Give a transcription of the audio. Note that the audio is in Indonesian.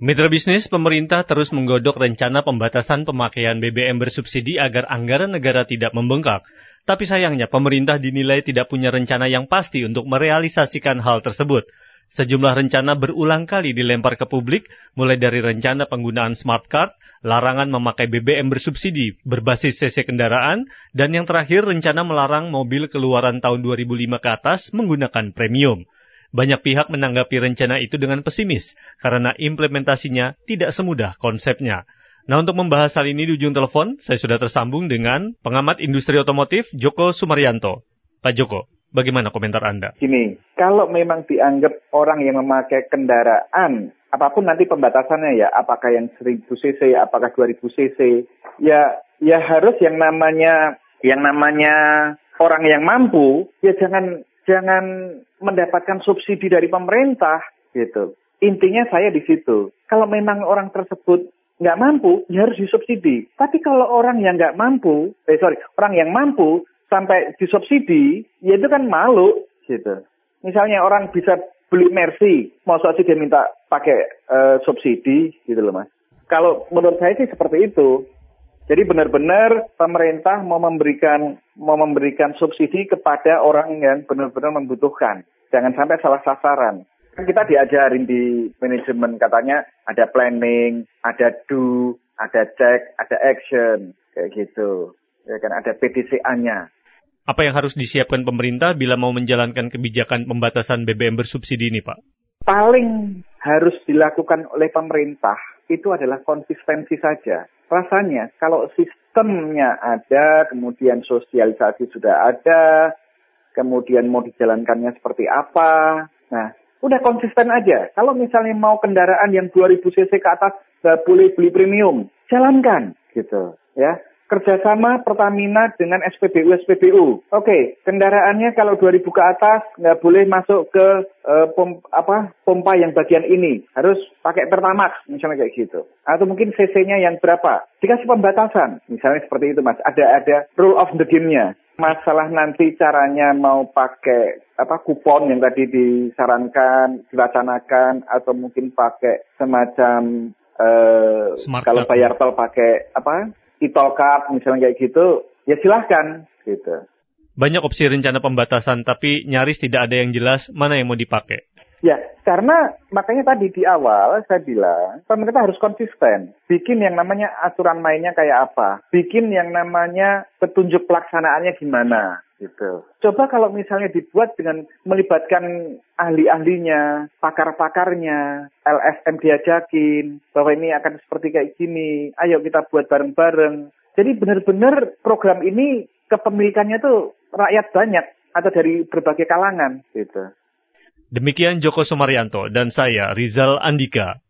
Mitra bisnis, pemerintah terus menggodok rencana pembatasan pemakaian BBM bersubsidi agar anggaran negara tidak membengkak. Tapi sayangnya pemerintah dinilai tidak punya rencana yang pasti untuk merealisasikan hal tersebut. Sejumlah rencana berulang kali dilempar ke publik, mulai dari rencana penggunaan smart card, larangan memakai BBM bersubsidi berbasis CC kendaraan, dan yang terakhir rencana melarang mobil keluaran tahun 2005 ke atas menggunakan premium. Banyak pihak menanggapi rencana itu dengan pesimis karena implementasinya tidak semudah konsepnya. Nah untuk membahas hal ini di ujung telepon, saya sudah tersambung dengan pengamat industri otomotif Joko Sumaryanto. Pak Joko, bagaimana komentar Anda? Gini, kalau memang dianggap orang yang memakai kendaraan, apa pun nanti pembatasannya ya, apakah yang 1000 cc, apakah 2000 cc, ya ya harus yang namanya yang namanya orang yang mampu, ya jangan jangan mendapatkan subsidi dari pemerintah gitu. Intinya saya di situ. Kalau memang orang tersebut nggak mampu, ya harus disubsidi. Tapi kalau orang yang nggak mampu, eh sorry, orang yang mampu sampai disubsidi, ya itu kan malu gitu. Misalnya orang bisa beli Mercy, mau sih dia minta pakai uh, subsidi gitu loh mas. Kalau menurut saya sih seperti itu. Jadi benar-benar pemerintah mau memberikan mau memberikan subsidi kepada orang yang benar-benar membutuhkan. Jangan sampai salah sasaran. Kan kita diajarin di manajemen katanya ada planning, ada do, ada check, ada action kayak gitu. Ya kan ada PDCA-nya. Apa yang harus disiapkan pemerintah bila mau menjalankan kebijakan pembatasan BBM bersubsidi ini, Pak? Paling harus dilakukan oleh pemerintah itu adalah konsistensi saja rasanya kalau sistemnya ada, kemudian sosialisasi sudah ada, kemudian mau dijalankannya seperti apa, nah udah konsisten aja. Kalau misalnya mau kendaraan yang 2000 cc ke atas boleh beli premium, jalankan gitu ya kerjasama Pertamina dengan SPBU SPBU. Oke, okay, kendaraannya kalau 2000 ke atas nggak boleh masuk ke uh, pom, apa pompa yang bagian ini, harus pakai Pertamax misalnya kayak gitu. Atau mungkin CC-nya yang berapa? Dikasih pembatasan, misalnya seperti itu mas. Ada ada rule of the game-nya. Masalah nanti caranya mau pakai apa kupon yang tadi disarankan, diwacanakan, atau mungkin pakai semacam uh, kalau bayar tol pakai apa e-tolcard misalnya kayak gitu, ya silahkan gitu. Banyak opsi rencana pembatasan, tapi nyaris tidak ada yang jelas mana yang mau dipakai. Ya, karena makanya tadi di awal saya bilang pemerintah harus konsisten. Bikin yang namanya aturan mainnya kayak apa. Bikin yang namanya petunjuk pelaksanaannya gimana gitu. Coba kalau misalnya dibuat dengan melibatkan ahli-ahlinya, pakar-pakarnya, LSM diajakin, bahwa ini akan seperti kayak gini, ayo kita buat bareng-bareng. Jadi benar-benar program ini kepemilikannya tuh rakyat banyak atau dari berbagai kalangan gitu. Demikian Joko Sumaryanto dan saya Rizal Andika.